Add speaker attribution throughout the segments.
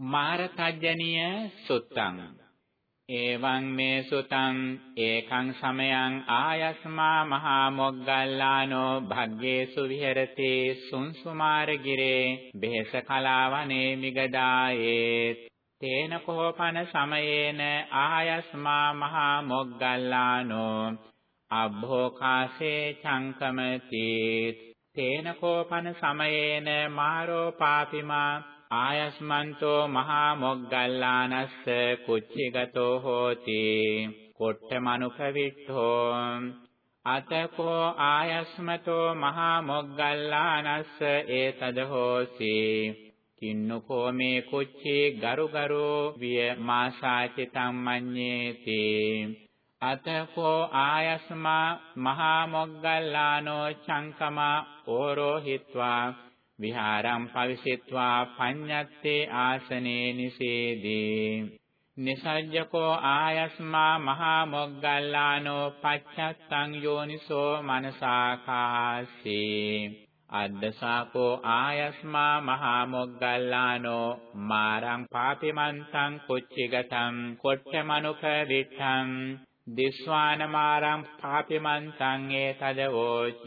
Speaker 1: මාරතජ්ජනීය සුත්තං। එවං මේ සුතං ඒකං සමයං ආයස්මා මහා මොග්ගල්ලානෝ භග්ගේසු විහෙරති සුන්සුමාරගිරේ බෙහෙස කලාවනේ මිගදායේ තේන කෝපන සමයේන ආයස්මා මහා මොග්ගල්ලානෝ අබ්භෝකාසේ චංකමති තේන කෝපන සමයේන මාරෝ පාපිමා ආයස්මන්තෝ මහා මොග්ගල්ලානස්ස කුච්චිගතෝ හෝති කොට්ඨමනුපවිට්ඨෝ අතකෝ ආයස්මතෝ මහා මොග්ගල්ලානස්ස ඒතද හෝසි කින්නකෝ මේ කුච්චි ගරු ගරු විය මාසාචිතම් මඤ්ඤේති අතකෝ ආයස්මා මහා මොග්ගල්ලානෝ චංකමා ඕරෝහිත්වා විහාරම් පවිසිට්වා පඤ්ඤත්තේ ආසනේ නිසේදී. නිසජ්ජකෝ ආයස්මා මහා මොග්ගල්ලානෝ පච්චත්තං යෝනිසෝ මනසාකාසී. අද්දසාකෝ ආයස්මා මහා මොග්ගල්ලානෝ මාරං පාපිමන්තං කුච්චිගතං කොට්ඨමනුපවිත්තං. දිස්වාන මාරං පාපිමන්තං ඒතදවෝච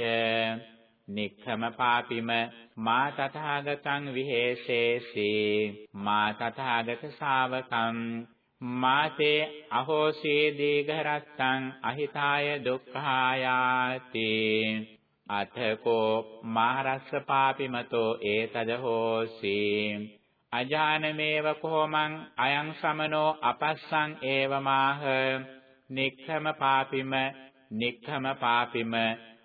Speaker 1: නික්ඛම පාපිම මා තථාගතං විහෙසේසි. මා තථාගත ශාවකම් මාතේ අහෝසී දීඝරත්තං අහිතාය දුක්ඛායාති. අතකෝ මහරස්ස පාපිමතෝ ඒතද හෝසි අජානමේව කොමං අයං සමනෝ අපස්සං ඒවමාහ. නික්ඛම පාපිම නික්ඛම පාපිම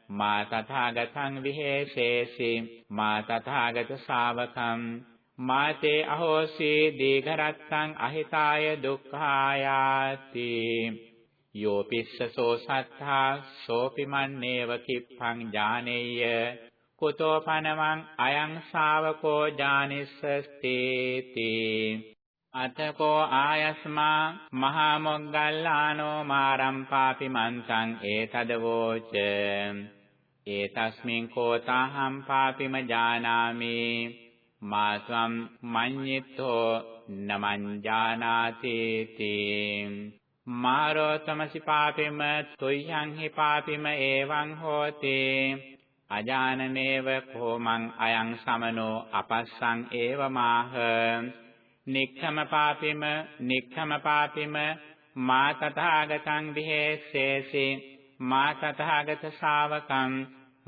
Speaker 1: මා තථාගතං විහෙසේසි මා තථාගත ශාවකම් මාතේ අහෝසි දීඝරත්තං අහිතාය දුක්ඛායාති යෝපිස්සසෝ සත්තා සෝපිමන්නේව කිප්පං ඥානෙය්‍ය කුතෝ පනවං අයං ශාවකෝ ඥානිස්සස්තේති අතකෝ ආයස්මා මහා මොග්ගල්ලානෝ මාරම් පාපි මන්තං ඒතදවෝච ඒතස්මින් කෝතාහම් පාපිම ජානාමි මා ත්වම් මඤ්ඤිතෝ නමං ජානාති තී මාරෝ තමසි පාපිම තුයං හි පාපිම එවං හෝති අජානනේව කෝමං අයං සමනෝ අපස්සං ඒවමාහ නික්ඛම පාපිම නික්ඛම පාපිම මා තථාගතං විහෙස්සේසි මා තථාගත ශාවකං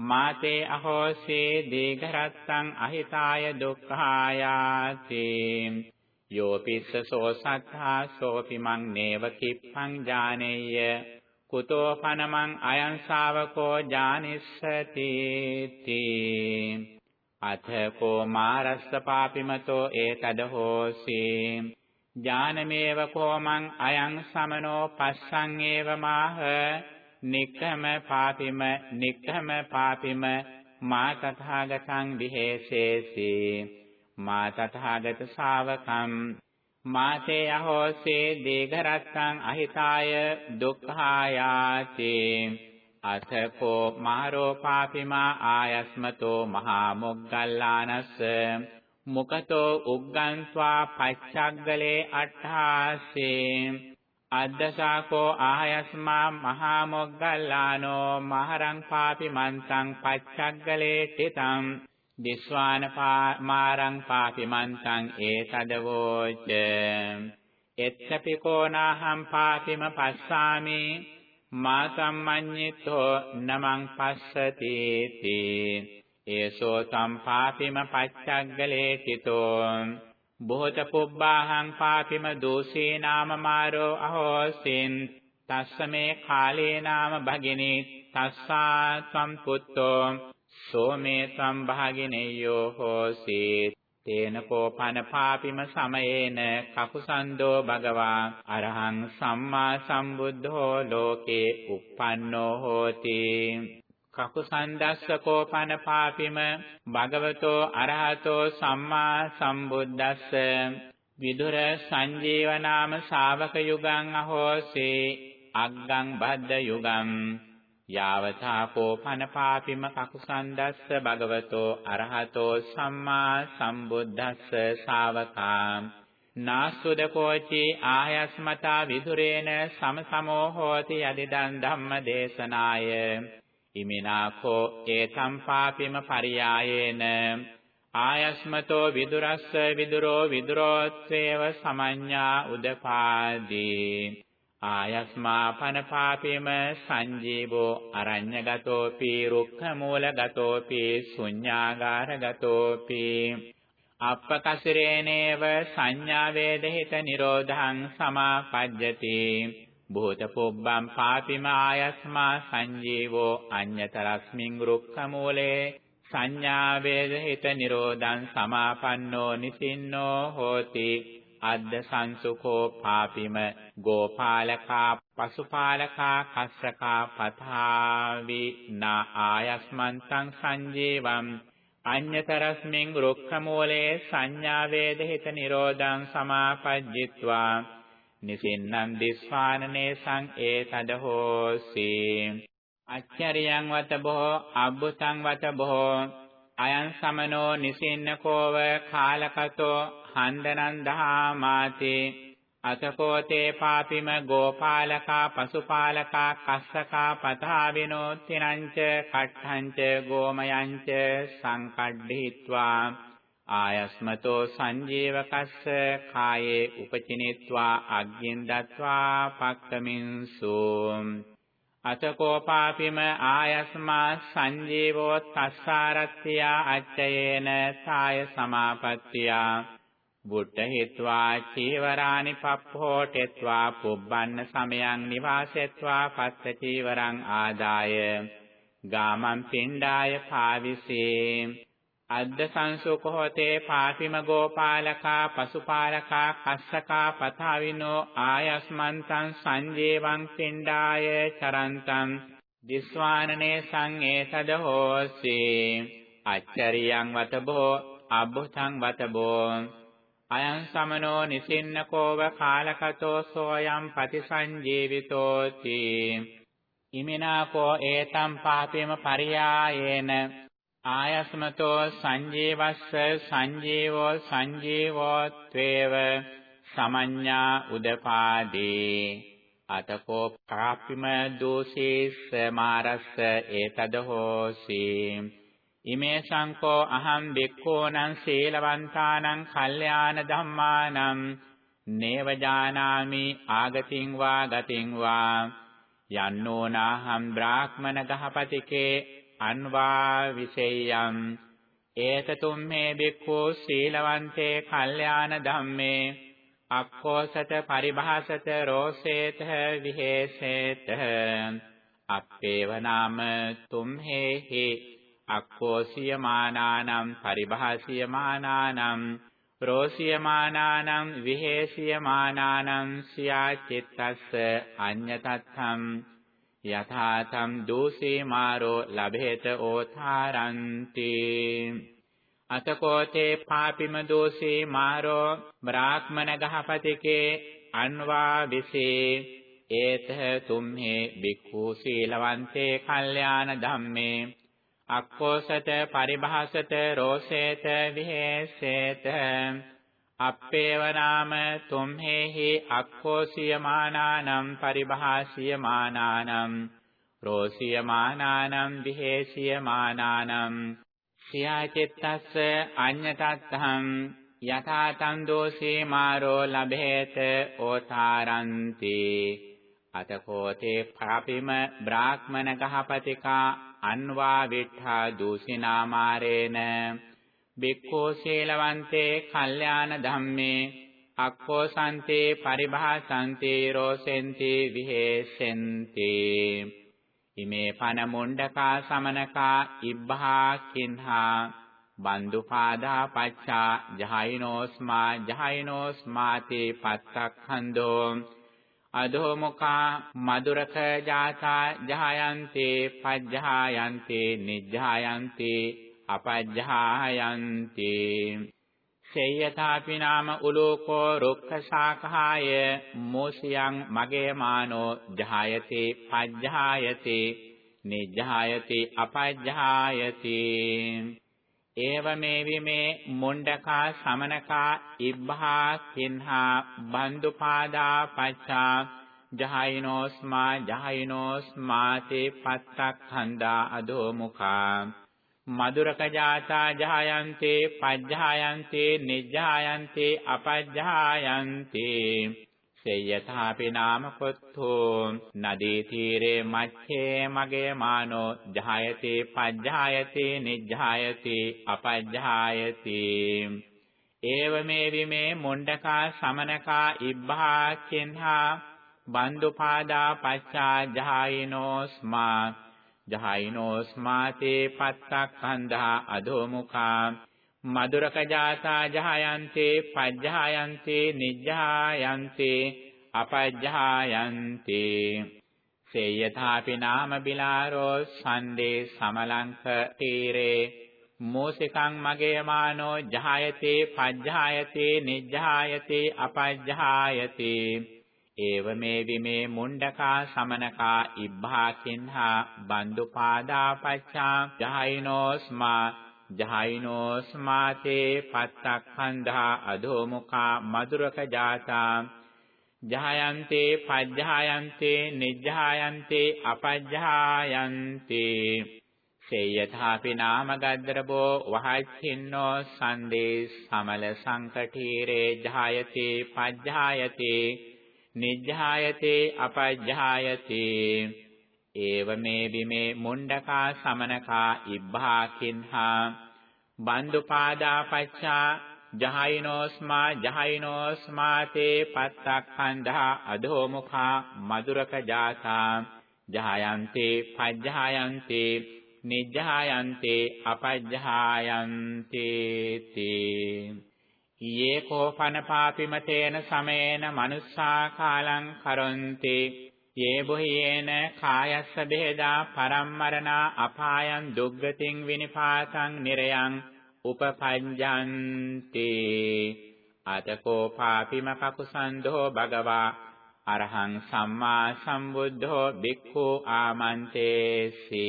Speaker 1: මාතේ අහෝසේ දීඝරත්තං අහිතාය දුක්ඛායාති යෝපිස්ස සෝ සත්තා සෝපිමං නේව කිප්පං ඥානෙය්‍ය කුතෝ පනමං අයං ශාවකෝ ඥානිස්සති තී. අතකෝ මාරස්ස පාපිමතෝ ඒතද හෝසි. ඥානමේව කෝමං අයං සමනෝ පස්සං ඒව මාහ. නික්ඛම පාපිම නික්ඛම පාපිම මා තථාගතං විහෙසේසි. මා තථාගත ශාවකම් මාතේ අහෝසේ දීඝරත්තං අහිතාය දුක්ඛායාති. අතකෝ මාරෝ පාපිමා ආයස්මතෝ මහා මොග්ගල්ලානස්ස. මුකතෝ උග්ගන්්වා පච්චග්ගලේ අට්ඨාසේ. අද්දසාකෝ ආයස්මා මහා මොග්ගල්ලානෝ මහරං පාපි මන්තං පච්චග්ගලේ තිතං දිස්වාන මාරං පාපි මන්තං ඒතදවෝච එත්තපිකෝනාහම් පාපිම පස්සාමි මා සම්මඤ්ඤිතෝ නමං පස්සති තී ඒසෝ සම්පාපිම පච්චග්ගලේ තිතෝ බොහෝත පුබ්බාහං පාපිම දෝසේ නාම මාරෝ අහෝසින් තස්සමේ කාලේ නාම භගිනේ තස්සා ත්වම් පුත්තෝ සෝමේ ත්වම් භාගිනෙය්‍යෝ හෝසි තේන කෝපන පාපිම සමයේන කකුසන්தோ භගවා අරහං සම්මා සම්බුද්ධෝ ලෝකේ uppannෝ හෝති කකුසන්දස්සකෝ පන පාපිම භගවතෝ අරහතෝ සම්මා සම්බුද්දස්ස. විදුර සංජීවනාම ශාවක යුගං අහෝසේ අග්ගං බද්ද යුගං. යාවතා කෝපන පාපිම කකුසන්දස්ස භගවතෝ අරහතෝ සම්මා සම්බුද්දස්ස ශාවකා නාස්සුද කෝචි ආයස්මතා විදුරේන සමසමෝ හෝති යදිදන් ධම්ම දේශනාය ඉමිනාකෝ ඒතම් පාපිම පරියායේන. ආයස්මතෝ විදුරස්ස විදුරෝ විදුරෝත්සේව සමඤ්ඤා උදපාදී. ආයස්මා පනපාපිම සංජීවෝ අරඤ්‍යගතෝපි රුක්ඛමූලගතෝපි ශුඤ්ඤාගාරගතෝපි. අප්පකසිරේනේව සංඥා වේදහිත නිරෝධං සමාපජ්ජති. භූත පුබ්බම් පාපිම ආයස්මා සංජීවෝ අඤ්‍යතරස්මින් රුක්ඛමූලේ සංඥා වේදහිත නිරෝධං සමාපන්නෝ නිසින්නෝ හෝති අද්ද සංසුකෝ පාපිම ගෝපාලකා පසුපාලකා කස්සකා පතාවි නා ආයස්මන්තං සංජීවම් අඤ්‍යතරස්මින් රුක්ඛමූලේ සංඥා වේදහිත නිරෝධං සමාපජ්ජිත්වා නිසින්නම් දිස්වානනේ සං ඒතද හෝසි අච්චරියං වත බොහෝ අබ්බුතං වත බොහෝ අයං සමනෝ නිසින්නකෝව කාලකතෝ හන්දනං දහාමාති. අතකෝතේ පාපිම ගෝපාලකා පසුපාලකා කස්සකා පතාවිනෝ තිනංච කට්ඨංච ගෝමයංච සංකඩ්ඩිත්වා ආයස්මතෝ සංජීවකස්ස කායේ උපචිනිත්වා අග්ගින් දත්වා පක්කමින්සු අතකෝපාපිම ආයස්මා සංජීවෝ තස්සාරත්ත්‍යා අච්චයේන සාය සමාපත්තියා. බුද්ධහිත්වා චීවරානි පප්පෝටෙත්වා පුබ්බන්න සමයං නිවාසෙත්වා පස්ස චීවරං ආදාය. ගාමං පිණ්ඩාය පාවිසේ. අද්ද සංසුකෝතේ පාතිම ගෝපාලකා පසුපාලකා කස්සකා පතාවිනෝ ආයස්මන්තං සංජේවං පිණ්ඩාය චරන්තං දිස්වානනේ සංඝේතද හෝසි අච්චරියං වතබෝ අබ්බුතං වතබෝ අයං සමනෝ නිසින්නකෝව කාලකතෝ සෝයම් පතිසංජීවිතෝති. ඉමිනාකෝ ඒතම් පාපේම පරියායේන ආයස්මතෝ සංජීවස්ස සංජීවෝ සංජීවෝ ත්වේව සමඤ්ඤා උදපාදී. අතකෝ පාපිම දෝෂේස මාරස්ස ඒතද හෝසි ඉමේ සංකෝ අහං බික්ඛෝනං සීලවන්තානං කල්යාණ ධම්මානං නේව ජානාමි ආගතින් වා ගතින් වා යන්නෝ නාහං බ්‍රාහ්මන ගහපතිකේ අන්වා විසෙය්‍යං ඒතතුම් මේ බික්ඛෝ සීලවන්තේ කල්යාණ ධම්මේ. අක්ඛෝසත පරිභාසත රෝසේත විහෙසේත අප්පේව නාම තුම් හේහි අක්ඛෝසියමානානම් පරිභාසියමානානම්. රෝසියමානානම් විහෙසියමානානම් සියා චිත්තස්ස අඤ්ඤතත්තම්. යථාතම් දෝසේ මාරෝ ලබේත ඕථාරන්ති. අතකෝතේ පාපිම දෝසේ මාරෝ බ්‍රාහ්මණ ගහපතිකේ අන්වා විසේ. ඒත තුම්හේ බික්ඛු සීලවන්තේ කල්යාණ ධම්මේ. අක්කෝසත පරිභාසත රෝසේත විහෙසේත. අප්පේව නාම තුම්හෙහි අක්කෝසියමානානම් පරිභාසියමානානම් රෝසියමානානම් විහෙසියමානානම් සියාචිත්තස්ස අඤ්ඤතත්තං යථා තං දෝසේ මාරෝ ලබේත ඕතාරන්ති අතකෝතේ පාපිම බ්‍රාහ්මණ ගහපතිකා අන්වා විට්ඨා දූසිනාමාරේන බික්ඛෝ සීලවන්තේ කල්යාණ ධම්මේ අක්ඛෝ සන්තේ පරිභාසන්තේ රෝසෙන්ති විහෙසෙන්ති. ඉමේ පන මුණ්ඩකා සමනකා ඉබ්බහා කින්හා බන්දුපාදා පච්චා ජහයිනෝස්මා ජහයිනෝස්මාතේ පත්තක්ඛන්தோ අදෝමුඛා මදුරක ජාතා ජහයන්ති පජ්ජහයන්ති නිජ්ජහයන්ති අපජ්ජහයන්ති. සේයතාපි නාම උලෝකෝ රුක්ඛ ශාඛාය මෝසියං මගේ මානෝ ජහයති පජ්ජහයති නිජ්ජහයති අපජ්ජහයති ඒවමේ විමේ මුණ්ඩකා සමනකා ඉබ්බහා කින්හා බන්දුපාදා පච්චා ජහයිනෝස්මා ජහයිනෝස්මාතේ පත්තක් හන්දා අදෝ මුඛා මදුරක ජාතා ජහයන්තේ පජ්ජායන්තේ නිජ්ජායන්තේ අපජ්ජායන්තේ. සේයථාපි නාම කොත්තෝ නදී තීරේ මච්ඡේ මගේ මානෝ ජහයති පජ්ජායති නිජ්ජායති අපජ්ජායති. ඒවමේ විමේ මුණ්ඩකා සමනකා ඉබ්බා කින්හා බන්දුපාදා පච්චා ජහයිනෝස්මා ජහයිනෝස්මාතේ පත්තක් කන්දා අදෝමුඛා මදුරක ජාතා ජහයන්තේ පජ්ජායන්තේ නිජ්ජායන්තේ අපජ්ජායන්තේ සේයථාපි නාම බිලාරෝ සන්දේ සමලංක තීරේ මෝසිකං මගේ මානෝ ජහයතේ පජ්ජායතේ නිජ්ජායතේ අපජ්ජායතේ ඒවමේ විමේ මුණ්ඩකා සමනකා ඉබ්බාකින්හා බන්දුපාදා පච්චා ජහයිනෝස්මා ජහයිනෝස්මාතේ පත්තක්ඛන්ධා අධෝමුඛා මధుරක ජාතා ජහයන්තේ පජ්ජායන්තේ නිජ්ජායන්තේ අපජ්ජායන්තේ සේයථාපි නාම ගද්දරබෝ වහච්චින්නෝ සන්දේ සමල සංකටීරේ ජායතේ පජ්ජායතේ නිජ්ජායතේ අපජ්ජායතේ ඒවමේ බිමේ මුණ්ඩකා සමනකා ඉබ්බාකින්හා බන්දුපාදා පච්චා ජහයිනෝස්මා ජහයිනෝස්මාතේ පත්තක්ඛන්ධා අධෝමුඛා මදුරක ජාතා ජහයන්තේ පජ්ජායන්තේ නිජ්ජායන්තේ අපජ්ජායන්තේ තේ යේ කෝපන පාපිමතේන සමේන මනුස්සා කාලං කරොන්ති. යේ බොහියේන කායස්ස බෙහෙදා පරම්මරණා අපායන් දුග්ගතින් විනිපාතං නිරයං උපපඤ්ඤන්ති. අතකෝ පාපිම කකුසන්தோ භගවා අරහං සම්මා සම්බුද්ධෝ බික්ඛු ආමන්තේසි.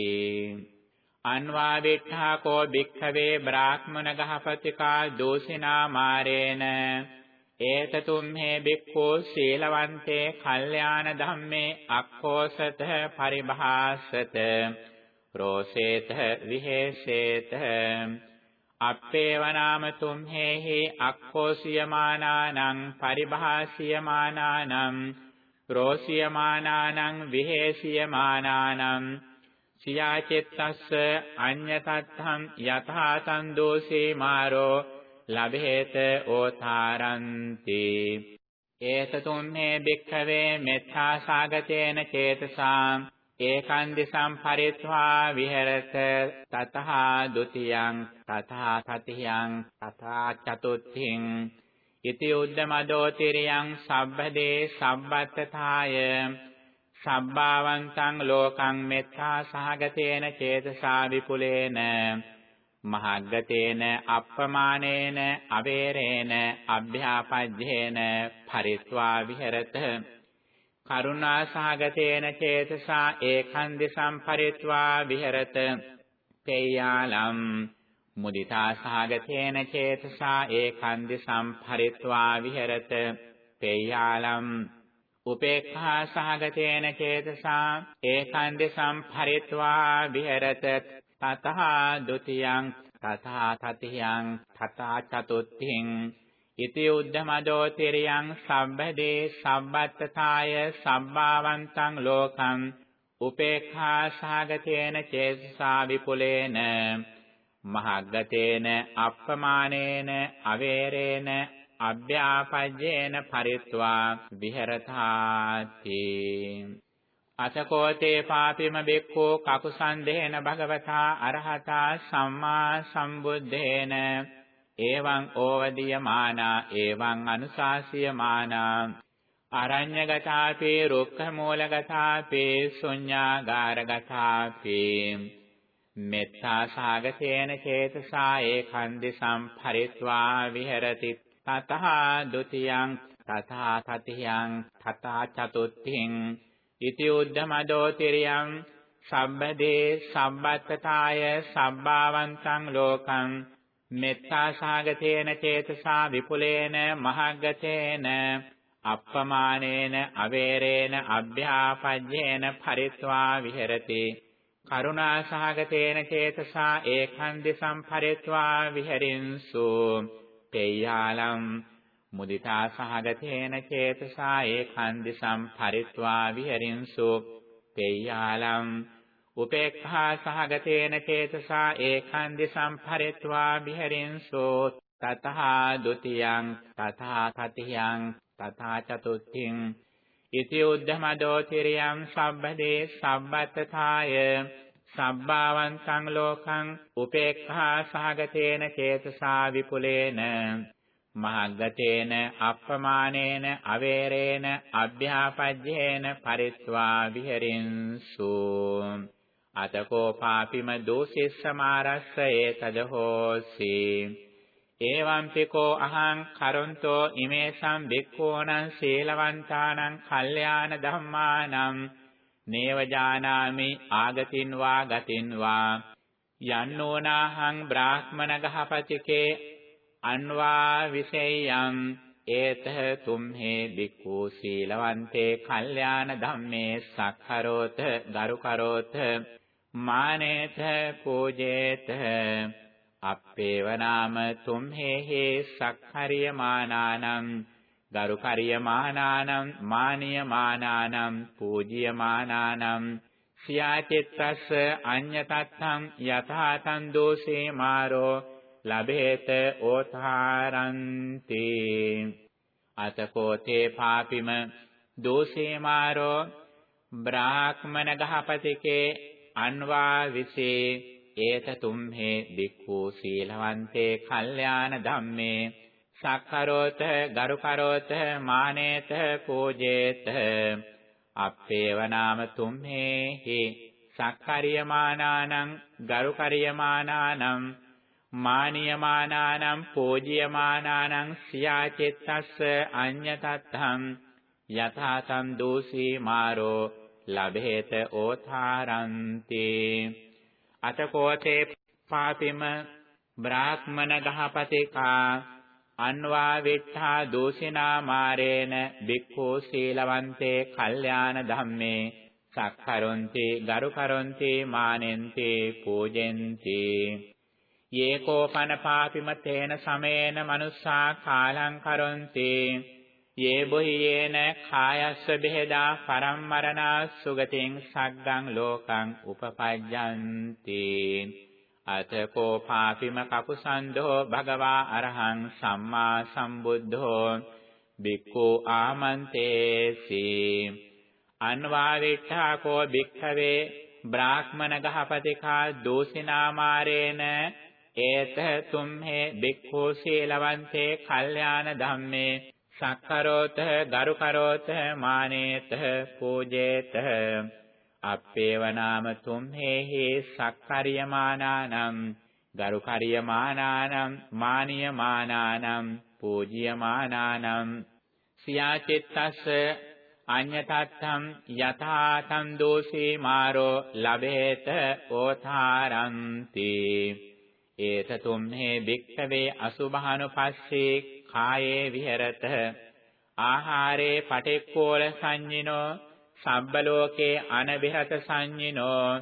Speaker 1: අන්වා විට්ඨා කෝ භික්ඛවේ බ්‍රාහ්මණ ගහපතිකා දෝසිනා මාරේන ඒතතුම්හේ භික්ඛෝ සීලවන්තේ කල්යාණ ධම්මේ අක්ඛෝසත පරිභාසත රෝසේත විහෙසේත අප්පේවනාම තුම්හෙහි අක්ඛෝසියමානානං පරිභාසියමානානං රෝසියමානානං විහෙසියමානානං සියාචෙත්තස්ස අඤ්ඤතත්තං යථාතං දෝසේ මාරෝ ලබේත ඕතාරන්ති ඒතතුම්හේ භික්ඛවේ මෙත්තා සාගතේන චේතසා ඒකං දිසම් පරිත්වා විහෙරත තතහා ဒ ුතියං තතහා තතියං තථා චතුත්ථින්. ඉති උද්දමදෝ තිරියං සබ්බදේ සම්බත්තතාය සබ්බාවන්තං ලෝකං මෙත්තා සහගතේන චේතසා විපුලේන මහග්ගතේන අප්පමානේන අවේරේන අභ්‍යාපජ්ජේන පරිත්වා විහෙරත කරුණා සහගතේන චේතසා ඒකන්දි සම්පරිත්වා විහෙරත පේයාලම් මුදිතා සහගතේන චේතසා ඒකන්දි සම්පරිත්වා විහෙරත පේයාලම් උපේක්ඛා සහගතේන චේතසා ඒකන්දි සම්පරිත්වා විහෙරත තතහා ဒ ුතියං තතහා තතියං තතා චතුත්ථින් ඉති උද්ධමදෝ තිරියං සම්බදේ සම්බත්තතාය සම්භාවන්තං ලෝකං උපේක්ඛා සහගතේන චේතසා විපුලේන මහග්ගතේන අප්පමානේන අවේරේන අභ්‍යාපජ්ජේන පරිත්වා විහෙරතාති. අතකෝතේ පාපිම බෙක්ඛෝ කකුසන්දේන භගවතා අරහතා සම්මා සම්බුද්දේන. එවං ඕවදීයමානා එවං අනුශාසියමානා. අරඤ්‍යගතාපේ රුක්ඛමූලගතාපේ ශුඤ්ඤාගාරගතාපේ. මෙත්තා සාගතේන චේතසා ඒකන්දි සම්පරිත්වා විහෙරති තතහා ဒ ුතියං තථා තතියං තථා චතුත්ථින් ඉති උද්ධමදෝ තිරියං සම්බදේ සම්බත්තතාය සම්භාවන්තං ලෝකං මෙත්තා සාගතේන චේතසා විපුලේන මහග්ගතේන අප්පමානේන අවේරේන අභ්‍යාපජ්ජේන පරිත්වා විහෙරති කරුණා සහගතේන චේතසා ඒකන්දි සම්පරිත්වා විහෙරින්සු තේයාලම් මුදිතා සහගතේන චේතසා ඒකන්දි සම්පරිත්වා විහෙරින්සු තේයාලම් උපේක්ඛා සහගතේන චේතසා ඒකන්දි සම්පරිත්වා විහෙරින්සු තතහා ဒ ුතියං තථා තතියං තථා චතුත්ථින් ඉති උද්ධමදෝ තිරියං සබ්බදේ සබ්බත්තථාය සබ්බාවන්තං ලෝකං උපේක්ඛා සහගතේන චේතසා විපුලේන මහග්ගතේන අප්පමානේන අවේරේන අභ්‍යාපජ්ජේන පරිත්වා විහෙරින්සු අතකෝ පාපිම දෝසිස්සමාරස්සයේ තදහෝසි ඒවම්පිකෝ අහං කරොන්තෝ ඉමේසම් බික්ඛූණං සීලවන්තානං කල්යාණ ධම්මානම් නේව ජානාමි ආගතින් වා ගතින් වා යන්නෝනාහං බ්‍රාහ්මණ ගහපතිකේ අන්වා විසෙය්‍යං ඒතහ තුම්හේ බික්ඛු සීලවන්තේ කල්යාණ ධම්මේ සක්කරෝත ගරුකරෝත මානේත පූජේත අප්පේවනාම තුම්හෙහි සක්හරියමානානම් ගරුකරියමානානම් මානියමානානම් පූජියමානානම්. සියාචිත්තස්ස අඤ්ඤතත්තං යථාතං දෝසේ මාරෝ ලබේත ඕතාරන්ති අතකෝතේ පාපිම දෝසේ මාරෝ බ්‍රාහ්මණ ගහපතිකේ අන්වා විසේ ඒත තුම්හේ බික්ඛු සීලවන්තේ කල්යාණ ධම්මේ සක්කරෝත ගරුකරෝත මානේත පූජේත. අප්පේව නාම තුම්හේ හි සක්කරියමානානං ගරුකරියමානානං මානියමානානං පූජ්‍යමානානං සියාචිත්තස්ස අඤ්ඤතත්තං යථාතං දෝසී මාරෝ ලබේත ඕථාරන්ති. අතකෝතේ පාපිම බ්‍රාහ්මණ ගහපතිකා අන්වා විත්තා දෝෂිනා මාරේන බික්ඛෝ සීලවන්තේ කල්යාණ ධම්මේ සක්කරොන්ති ගරුකරොන්ති මානෙන්ති පූජෙන්ති. යේකෝපන පාපිම තේන සමේන මනුස්සා කාලං කරොන්ති. යේ බොහියේන කායස්ස බෙහෙදා පරම්මරණා සුගතින් සග්ගං ලෝකං උපපජ්ජಂತಿ අතකෝ පාපිම කකුසන්தோ භගවා අරහං සම්මා සම්බුද්ධෝ බික්ඛු ආමන්තේසි. අන්වාවිඨා කෝ භික්ඛවේ බ්‍රාහ්මණ ගහපතිකා දෝසිනාමාරේන ඒත තුම්හෙ බික්ඛු සීලවන්තේ කල්යාණ ධම්මේ සක්කරෝත ගරුකරෝත මානේත පූජේත අප්පේව නාම තුම්හෙහි සක්කරියමානානම් ගරුකරියමානානම් මානියමානානම් පූජ්‍යමානානම්. සියාචිත්තස්ස අඤ්ඤතත්තම් යථාතං දෝෂේ මාරෝ ලබේත ඕථාරන්ති. ඒතතුම්හේ භික්ඛවේ අසුභානුපස්සේ කායේ විහෙරත. ආහාරේ පටික්කෝල සංඤිනෝ සබ්බ ලෝකේ අනබිහත සංඤිනෝ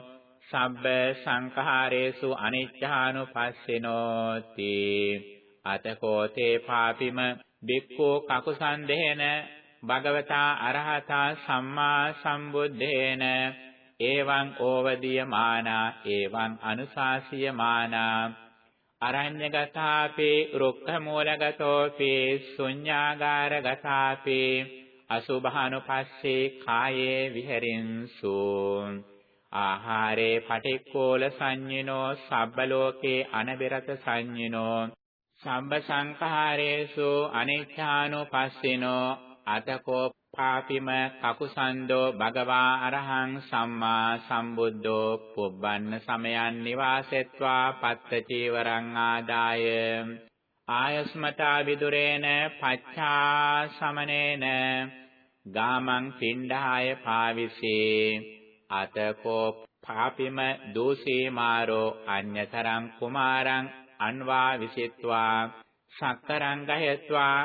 Speaker 1: සබ්බ සංඛාරේසු අනිච්ඡානුපස්සිනෝති. අතකෝතේ පාපිම බික්ඛෝ කකුසන්දේන භගවතා අරහතා සම්මා සම්බුද්දේන. එවං ඕවදීයමානා එවං අනුශාසියමානා. අරඤ්‍යගතාපි රුක්ඛමූලගතෝපි ශුඤ්ඤාගාරගතාපි අසුභානුපස්සේ කායේ විහෙරින්සු. ආහාරේ පටික්කෝල සංඤිනෝ සබ්බලෝකේ අනබිරත සංඤිනෝ. සම්බ සංඛාරේසු අනිච්ඡානුපස්සිනෝ අතකෝ පාපිම කකුසන්தோ භගවා අරහං සම්මා සම්බුද්ධෝ පුබ්බන්න සමයන් නිවාසෙත්වා පත්ත චීවරං ආදාය. ආයස්මතා විදුරේන පච්ඡා සමනේන ගාමං පිණ්ඩාය පාවිසේ අතකෝ පාපිම දෝසී මාරෝ අඤ්‍යතරං කුමාරං අන්වා විසිත්වා සක්කරං ගහෙත්වා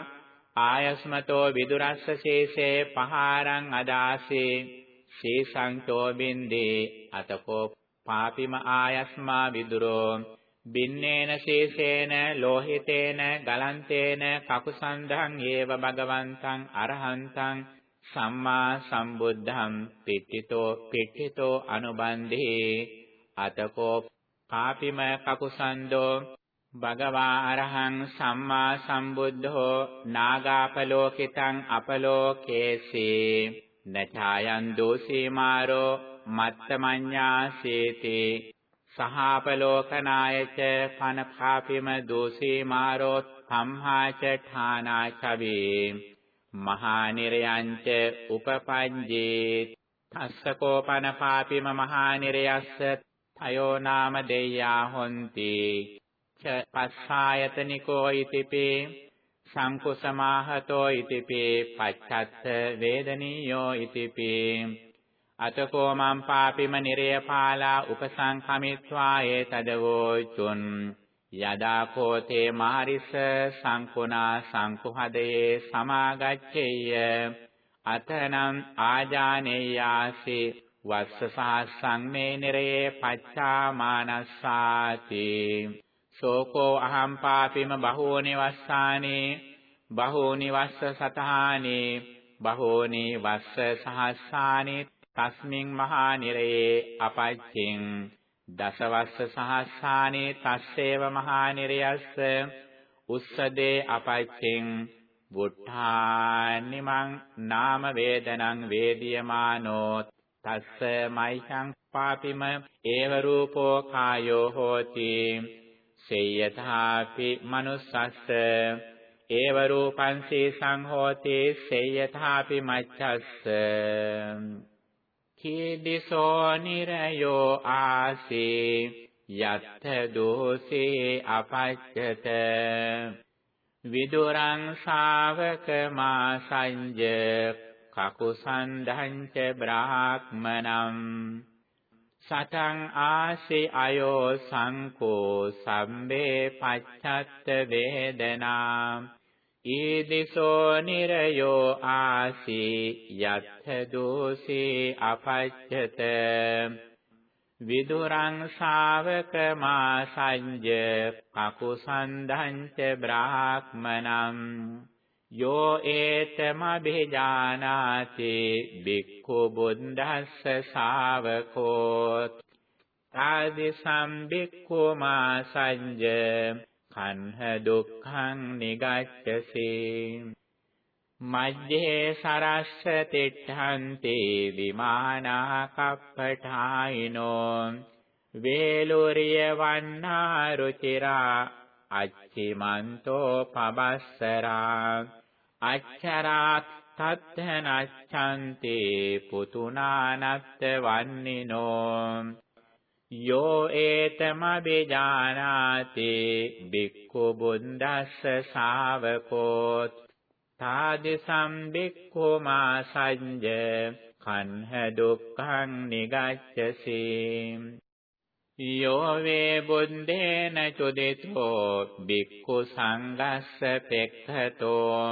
Speaker 1: ආයස්මතෝ විදුරස්ස ශේෂේ පහාරං අදාසේ ශේෂං බින්දේ අතකෝ පාපිම ආයස්මා විදුරෝ බින්නේන ශේෂේන ලෝහිතේන ගලන්තේන කකුසන්ධං ඒව භගවන්තං අරහන්තං සම්මා සම්බුද්ධං පිට්ඨිතෝ පිට්ඨිතෝ අනුබන්ධේ. අතකෝ පාපිම කකුසන්தோ භගවා අරහං සම්මා සම්බුද්ධෝ නාගාපලෝකිතං අපලෝකේසී. නචායන් දෝසීමාරෝ මත්තමඤ්ඤාසේති. සහාපලෝකනායච පනපාපිම දෝසීමාරෝ සම්හාච ඨානා චවේ මහා නිරයංච උපපඤ්ජේ තස්සකෝ පනපාපිම මහා නිරයස්ස තයෝ නාම දෙය්‍යා හොಂತಿ ච පස්සායතනිකෝ ඉතිපේ සංකුසමාහතෝ ඉතිපේ පච්චත්ත වේදනීයෝ ඉතිපේ අතකෝ මම් පාපිම නිරයපාලා උපසංඛමිත්වා ඒතදවෝචුන් යදා කෝතේ මාරිස සංකුණා සංකුහදයේ සමාගච්ඡේය. අතනම් ආජානේයාසි වස්ස සහස්සං මේ නිරයේ පච්චාමානස්සාති සෝකෝ අහම් පාපිම බහෝනි වස්සානේ බහෝනි වස්ස සතහානේ බහෝනි වස්ස සහස්සානේ තස්මින් මහා නිරයේ අපච්චින් දසවස්ස සහස්සානේ තස්සේව මහා නිරයස්ස උස්සදේ අපච්චින් බුද්ධානිමං නාම වේදනං වේදියමානෝ තස්ස මයිසං පාපිම ඒව රූපෝ කායෝ හෝති සේයථාපි manussස්ස ඒව රූපං සීසං හෝති සේයථාපි මච්ඡස්ස කීදිසෝ නිරයෝ ආසේ යත්ථ දෝසේ අපච්චත විදුරං ශාවක මා සංජ කකුසන්ධං ච බ්‍රාහ්මනම් සතං ආසේ අයෝ සංකෝ සම්බේ පච්ඡත්ත වේදනා. ඊදිසෝ නිරයෝ ආසී යත්ථ දෝසේ අපච්ඡත විදුරං ශාවක මා සංජ කකුසන්ධං ච බ්‍රාහ්මනම් යෝ ඒතමබිජානාති බික්ඛු බුද්දස්ස ශාවකෝ ආදි සම්බික්ඛු මා සංජ කන්හ දුක්ඛං නිගච්ඡසි। මජ්ජේ සරස්ස තිට්ඨන්ති විමානා කප්පඨායිනෝ වේලුරිය වන්නා රුචිරා අච්චිමන්තෝ පබස්සරා। අච්චරාත් තත්ථනච්ඡන්ති පුතුනානත්ත වන්නිනෝ। යෝ ඒතමබිජානාති බික්ඛු බුද්දස්ස ශාවකෝ තාදිසම් බික්ඛු මා සංජ කන්හ දුක්ඛං නිගච්ඡසි. යෝ වේ බුද්දේන චුදිතෝ බික්ඛු සංඝස්ස පෙක්ඛතෝ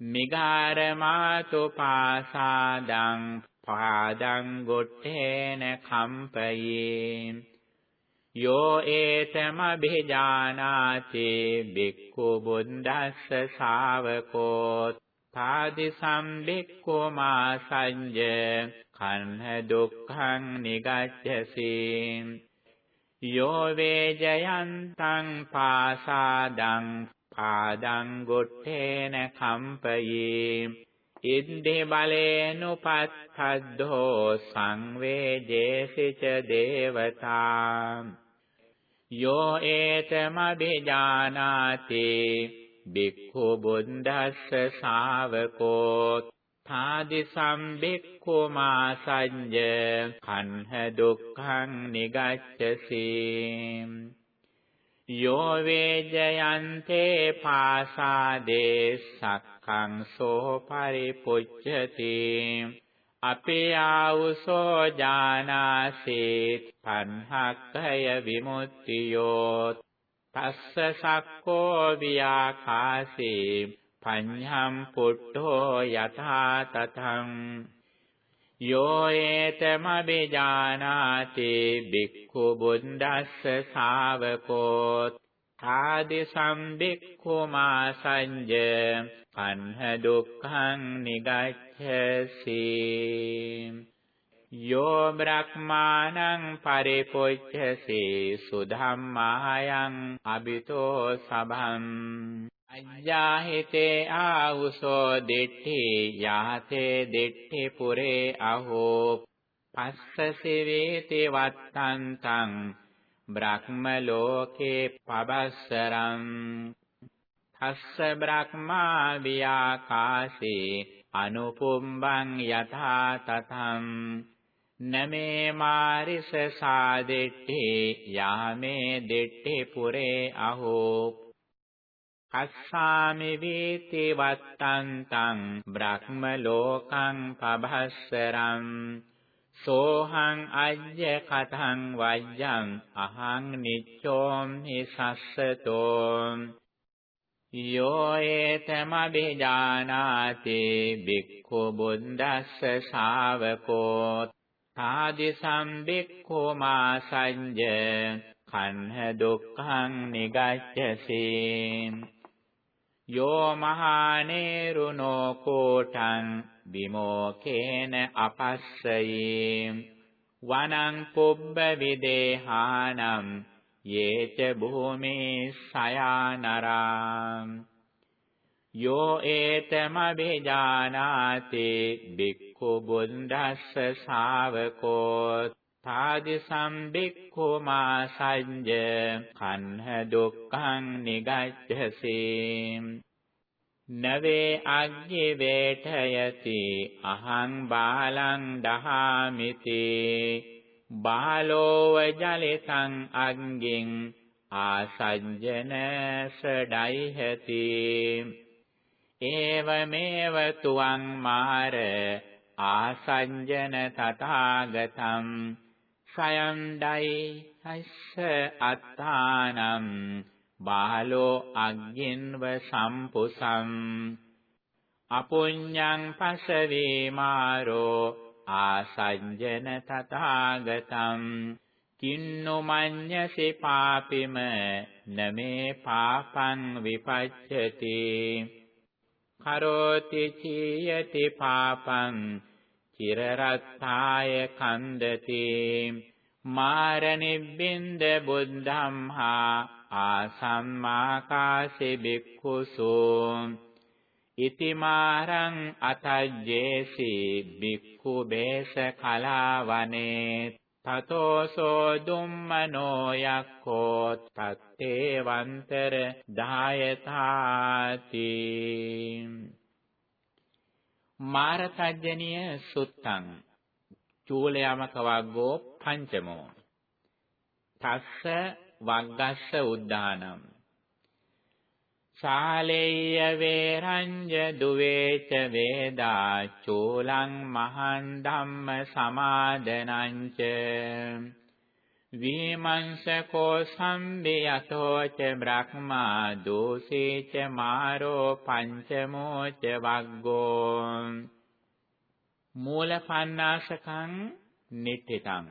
Speaker 1: මිගාරමාතු පාසාදං පාදං ගොට්ඨේන කම්පයේ යෝ ඒතම බිජානාති බික්ඛු බුද්දස්ස ශාවකෝ තාදි සම්බික්ඛු මා සංජ කන්හ දුක්ඛං නිගච්ඡසි යෝ වේජයන්තං පාසාදං පාදං ගොට්ඨේන කම්පයේ ඉද්දේ බලේනුපත්තද්ධෝ සංවේජේසි ච දේවතා යෝ ඒතමබිජානාති බික්ඛු බුද්දස්ස ශාවකෝ තාදි සම්බික්ඛු මා සංජ කන්හ දුක්ඛං නිගච්ඡසි। යෝ වේජයන්තේ පාසාදේ සක්ඛං සෝ පරිපුච්ඡති අපේ ආවුසෝ ජානාසී තණ්හක්ඛය විමුක්තියෝ තස්ස සක්කෝ වියාකාසේ පඤ්ඤම් පුට්ඨෝ යථා තතං යෝ ඒතමබිජානාති බික්ඛු බුද්දස්ස ශාවකෝ ආදි සම්බික්ඛුමා සංජ පන්හ දුක්ඛං නිගච්ඡසි. යෝ බ්‍රහ්මානං පරිපොච්ඡසේ සුධම්මායං අබිතෝ සබං අජ්ජාහිතේ ආවුසෝ දිට්ඨි යාතේ දිට්ඨි පුරේ අහෝ පස්සසි වේති වත්තන්තං බ්‍රහ්ම ලෝකේ පබස්සරං තස්ස බ්‍රහ්මා වියාකාසේ අනුපුම්බං යථා තතං නමේ මාරිස සාදෙට්ඨි යාමේ දෙට්ඨි පුරේ අහෝ අස්සාමි වේති වත්තන්තං බ්‍රහ්ම ලෝකං පබස්සරං සෝහං අජ්ජ කතං වජ්ජං අහං නිච්ඡෝම් හි සස්සතෝ යෝ ඒතමබිජානාති බික්ඛු බුද්දස්ස ශාවකෝ තාදි සම්බික්ඛු මා සංජ කන්හ දුක්ඛං නිගච්ඡසි යෝ මහානේරුනෝ කෝටං විමෝකේන අපස්සයේ වනං පුබ්බ විදේහානම් යේච භූමේ සයානරා යෝ ඒතමබිජානාති බික්ඛු බුද්දස්ස ශාවකෝ තාදි සම්බික්ඛු මා සංජ කන්හ දුක්ඛං නිගච්ඡසි නවේ අග්ගේ වේඨයති අහං බාලං දහාමිති. බාලෝව ජලිතං අංගෙන් ආසංජන සඩයිහති. ඒවමේව තුවං මාර ආසංජන තථාගතම් සයන්ඩයි හස්ස අත්තානම් බාලෝ අග්ගින්ව සම්පුසම්. අපුඤ්ඤං පසවේ මාරෝ ආසංජන තථාගතම්. කින්නු මඤ්ඤසි පාපිම නමේ පාපං විපච්ඡති. කරෝති චීයති පාපං චිරරත්තාය කන්දති මාරනිබ්බින්ද බුද්ධම් හා ආසම්මාකාසේ බික්ඛුසෝ ඉතිමාරං අතජ්ජේසි බික්ඛු බේස කලාවනේ තතෝසෝ දුම්මනෝ යක්ඛෝ තත්තේ වන්තර දායතාති මාරතජ්ජනිය සුත්තං. චූලයමක වග්ගෝ පංචමෝ. තස්ස වග්ගස්ස උද්ධානම් ශාලේය වේරංජ දුවේච වේදා චූලං මහං ධම්ම සමාදනං ච. විමංසකෝ සම්බියතෝ ච බ්‍රහ්මා දෝසේ ච මාරෝ පංචමෝ ච වග්ගෝ මූල පන්නාසකං නිට්ඨිතං